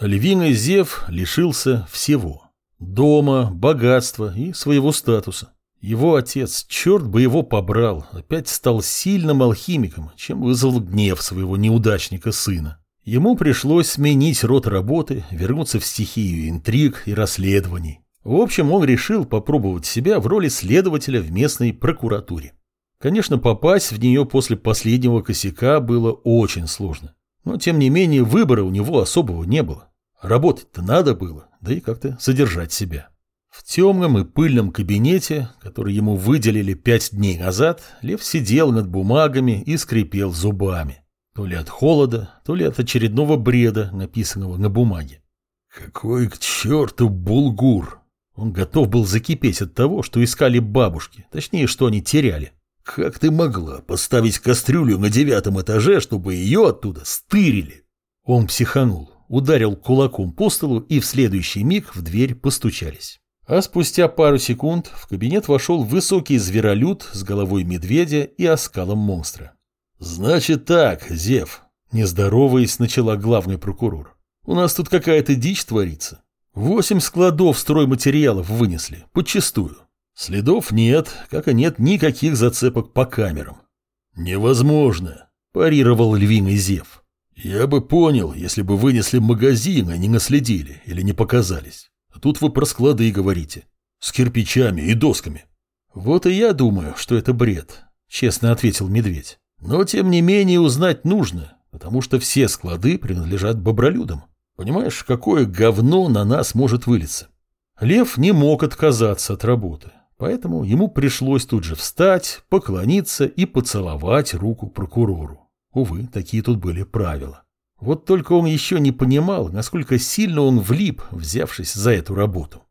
Львиный Зев лишился всего. Дома, богатства и своего статуса. Его отец, черт бы его побрал, опять стал сильным алхимиком, чем вызвал гнев своего неудачника сына. Ему пришлось сменить род работы, вернуться в стихию интриг и расследований. В общем, он решил попробовать себя в роли следователя в местной прокуратуре. Конечно, попасть в нее после последнего косяка было очень сложно. Но, тем не менее, выбора у него особого не было. Работать-то надо было, да и как-то содержать себя. В темном и пыльном кабинете, который ему выделили пять дней назад, Лев сидел над бумагами и скрипел зубами. То ли от холода, то ли от очередного бреда, написанного на бумаге. Какой к черту булгур! Он готов был закипеть от того, что искали бабушки, точнее, что они теряли. Как ты могла поставить кастрюлю на девятом этаже, чтобы ее оттуда стырили? Он психанул, ударил кулаком по столу, и в следующий миг в дверь постучались. А спустя пару секунд в кабинет вошел высокий зверолюд с головой медведя и оскалом монстра. «Значит так, Зев», – нездороваясь, начала главный прокурор. «У нас тут какая-то дичь творится. Восемь складов стройматериалов вынесли, подчистую. Следов нет, как и нет никаких зацепок по камерам. Невозможно, парировал львиный Зев. Я бы понял, если бы вынесли магазин, а не наследили или не показались. А тут вы про склады говорите. С кирпичами и досками. Вот и я думаю, что это бред, честно ответил медведь. Но тем не менее узнать нужно, потому что все склады принадлежат бобролюдам. Понимаешь, какое говно на нас может вылиться? Лев не мог отказаться от работы, поэтому ему пришлось тут же встать, поклониться и поцеловать руку прокурору. Увы, такие тут были правила. Вот только он еще не понимал, насколько сильно он влип, взявшись за эту работу.